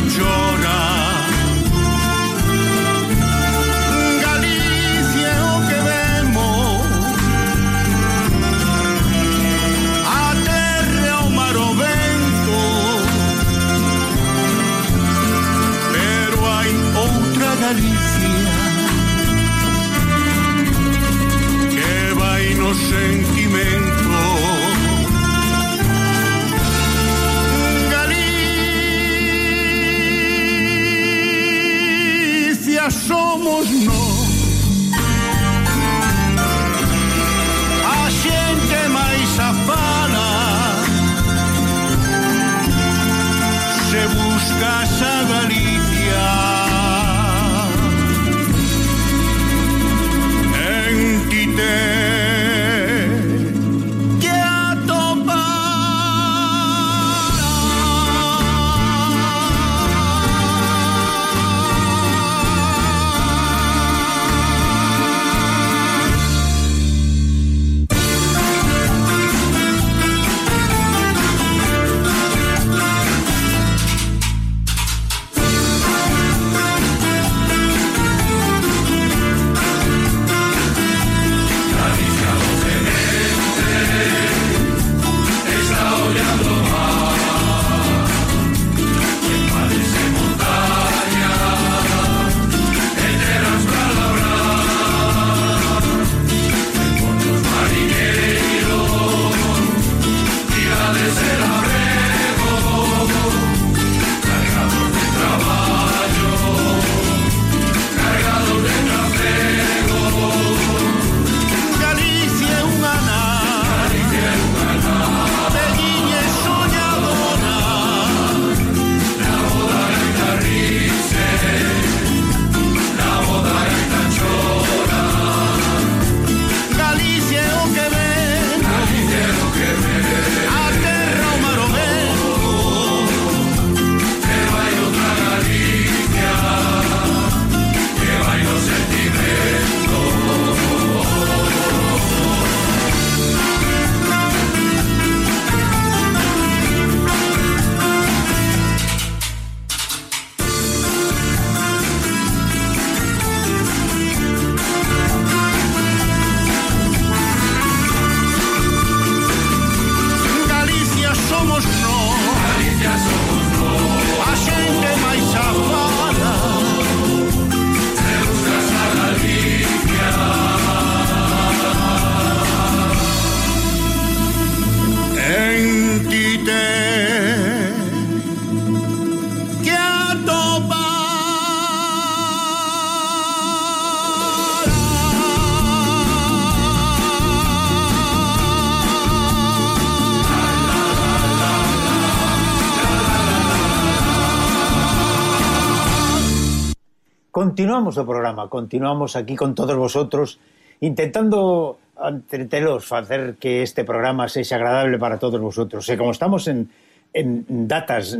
joy. continuamos o programa, continuamos aquí con todos vosotros intentando entretelos facer que este programa sexa agradable para todos vosotros. E como estamos en, en datas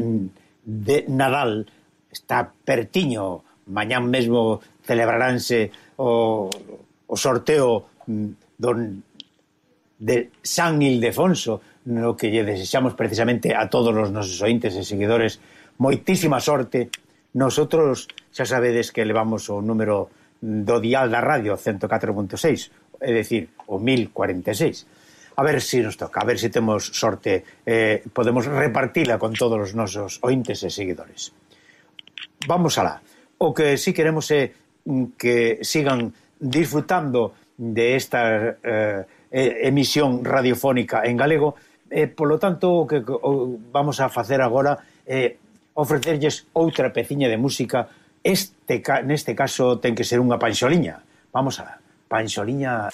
de Nadal, está pertiño, mañán mesmo celebraránse o, o sorteo mm, don, de San Ildefonso, no que lle desexamos precisamente a todos os nosos ointes e seguidores moitísima sorte Nosotros, xa sabedes que levamos o número do dial da radio 104.6, é dicir, o 1046. A ver se nos toca, a ver se temos sorte, eh, podemos repartila con todos os nosos ointes e seguidores. Vamos alá. O que si sí queremos é mm, que sigan disfrutando de esta eh, emisión radiofónica en galego, eh, polo tanto, o que o, vamos a facer agora eh, ofrecerlles outra peciña de música. Este, neste caso ten que ser unha panxoliña. Vamos a panxoliña...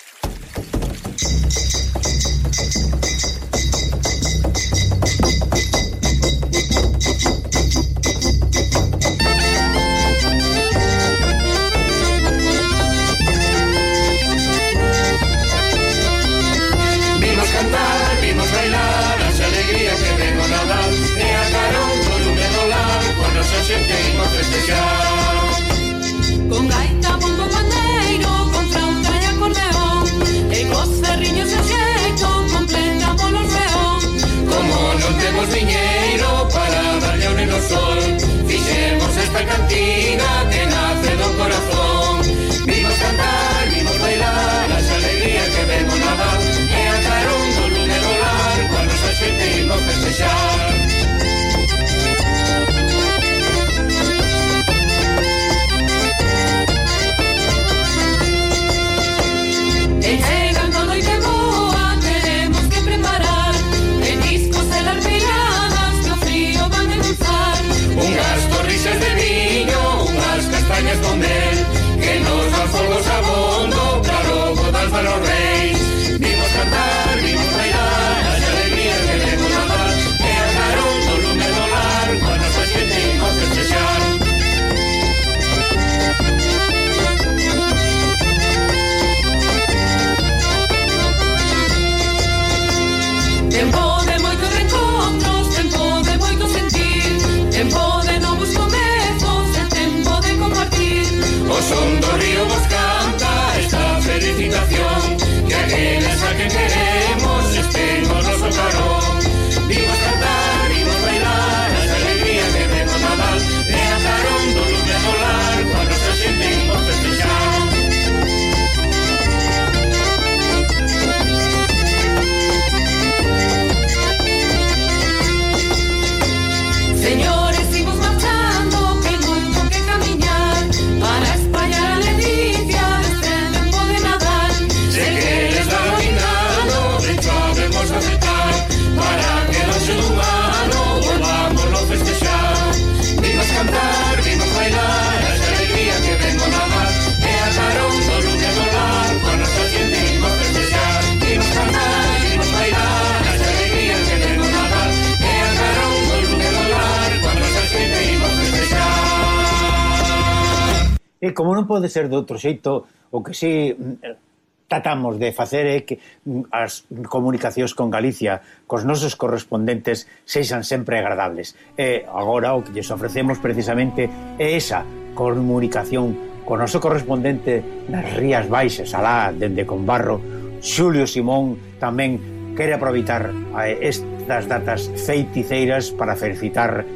non pode ser de outro xeito o que si eh, tratamos de facer é que mm, as comunicacións con Galicia, cos nosos correspondentes, sexan sempre agradables. E agora o que lles ofrecemos precisamente é esa comunicación con noso correspondente nas Rías Baixas, alá, dende Conbarro, Xulio Simón tamén quere aproveitar eh, estas datas feiticeiras para felicitar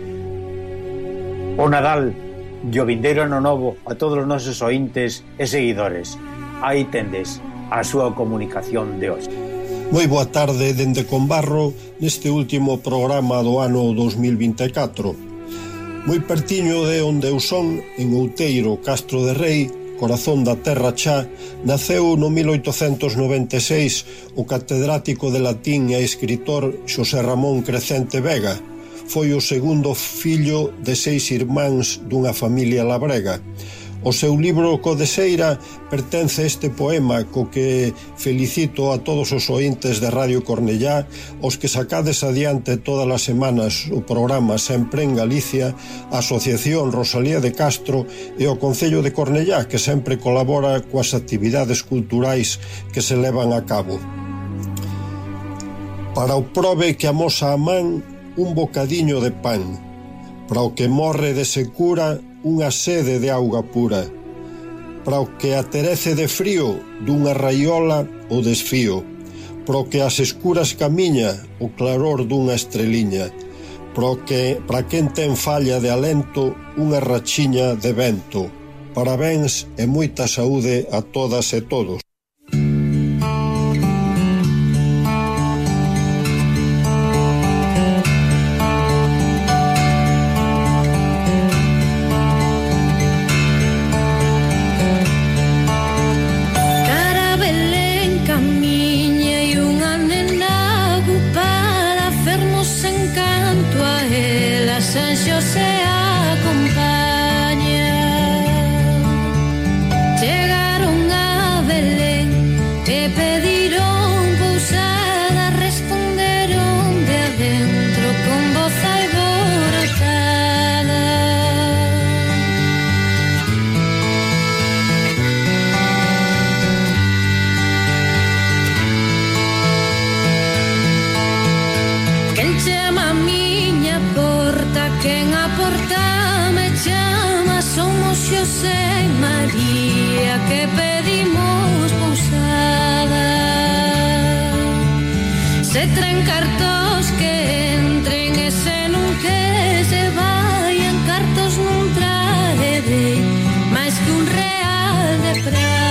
o Nadal e o vindeiro ano novo a todos os nosos ointes e seguidores. Aí tendes a súa comunicación de hoxe. Moi boa tarde dende Combarro neste último programa do ano 2024. Moi pertiño de onde eu son, en Outeiro, Castro de Rei, corazón da Terra Chá, naceu no 1896 o catedrático de latín e escritor Xosé Ramón Crecente Vega, Foi o segundo fillo de seis irmáns dunha familia labrega. O seu libro Codeseira pertence este poema co que felicito a todos os ointes de Radio Cornellá, os que sacades adiante todas as semanas o programa Sempre en Galicia, a Asociación Rosalía de Castro e o Concello de Cornellá, que sempre colabora coas actividades culturais que se levan a cabo. Para o prove que amosa a man, un bocadiño de pan, para o que morre de secura unha sede de auga pura, para o que aterece de frío dunha raiola o desfío, para o que as escuras camiña o claror dunha estreliña, para, que, para quen ten falla de alento unha rachiña de vento. Parabéns e moita saúde a todas e todos. Rumbo salvaje se traen cartos que entren ese nun que se vaian cartos nun trae de máis que un real de praia